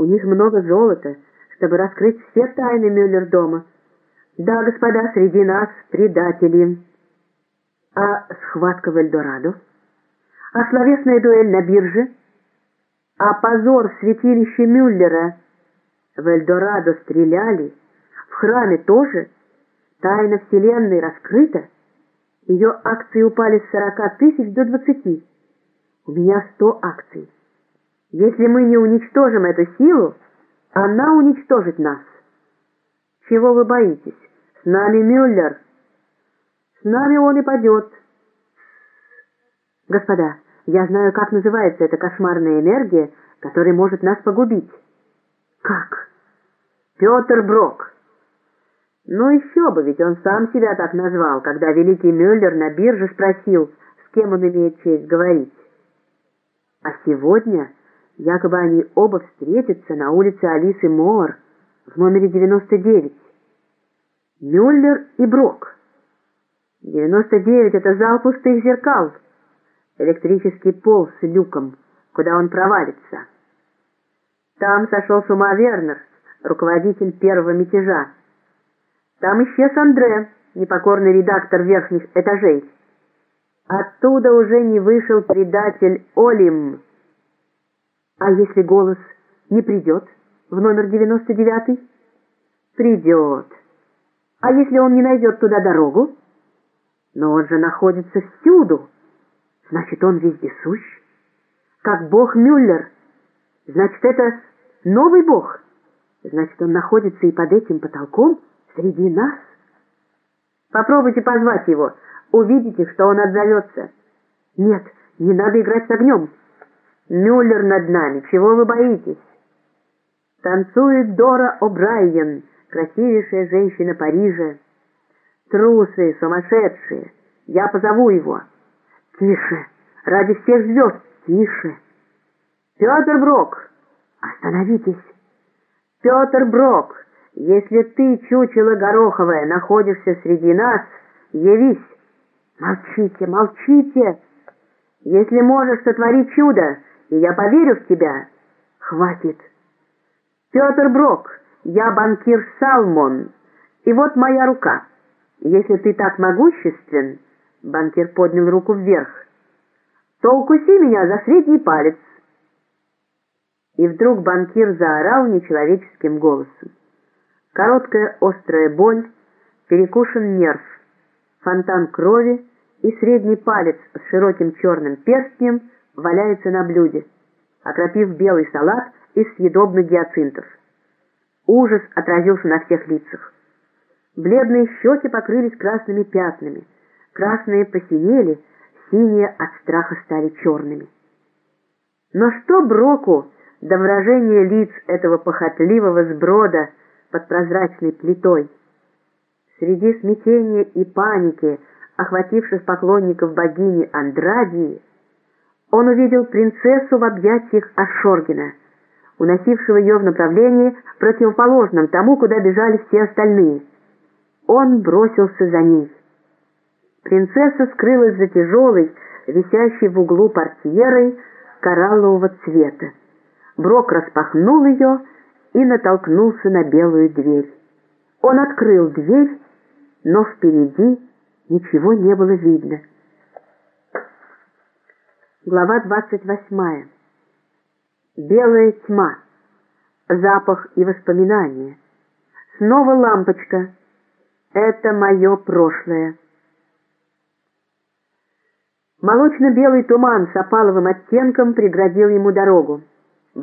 У них много золота, чтобы раскрыть все тайны Мюллер-дома. Да, господа, среди нас предатели. А схватка в Эльдорадо? А словесная дуэль на бирже? А позор в святилище Мюллера? В Эльдорадо стреляли, в храме тоже. Тайна Вселенной раскрыта. Ее акции упали с 40 тысяч до 20. У меня 100 акций. Если мы не уничтожим эту силу, она уничтожит нас. Чего вы боитесь? С нами Мюллер. С нами он и падет. Господа, я знаю, как называется эта кошмарная энергия, которая может нас погубить. Как? Петр Брок. Ну еще бы, ведь он сам себя так назвал, когда великий Мюллер на бирже спросил, с кем он имеет честь говорить. А сегодня якобы они оба встретятся на улице Алисы Моор в номере 99. Мюллер и Брок. 99 — это зал пустых зеркал, электрический пол с люком, куда он провалится. Там сошел с ума Вернер, руководитель первого мятежа. Там исчез Андре, непокорный редактор верхних этажей. Оттуда уже не вышел предатель Олим. А если голос не придет в номер 99? Придет. А если он не найдет туда дорогу? Но он же находится всюду. Значит, он вездесущ. Как бог Мюллер. Значит, это новый бог. Значит, он находится и под этим потолком среди нас. Попробуйте позвать его. Увидите, что он отзовется. Нет, не надо играть с огнем. Мюллер над нами. Чего вы боитесь? Танцует Дора О'Брайен, красивейшая женщина Парижа. Трусы, сумасшедшие. Я позову его. Тише, ради всех звезд, тише. Петр Брок, остановитесь. Петр Брок, если ты, чучело гороховое, находишься среди нас, явись. Молчите, молчите. Если можешь сотворить чудо, и я поверю в тебя, хватит. Петр Брок, я банкир Салмон, и вот моя рука. Если ты так могуществен, банкир поднял руку вверх, то укуси меня за средний палец. И вдруг банкир заорал нечеловеческим голосом. Короткая острая боль, перекушен нерв, фонтан крови и средний палец с широким черным перстнем валяется на блюде, окропив белый салат из съедобных гиацинтов. Ужас отразился на всех лицах. Бледные щеки покрылись красными пятнами, красные посинели, синие от страха стали черными. Но что Броку до выражения лиц этого похотливого сброда под прозрачной плитой? Среди смятения и паники, охвативших поклонников богини Андрадии, он увидел принцессу в объятиях Ашоргина, уносившего ее в направлении противоположном тому, куда бежали все остальные. Он бросился за ней. Принцесса скрылась за тяжелой, висящей в углу портьерой кораллового цвета. Брок распахнул ее и натолкнулся на белую дверь. Он открыл дверь, но впереди ничего не было видно. Глава 28. Белая тьма. Запах и воспоминания. Снова лампочка. Это мое прошлое. Молочно-белый туман с опаловым оттенком преградил ему дорогу.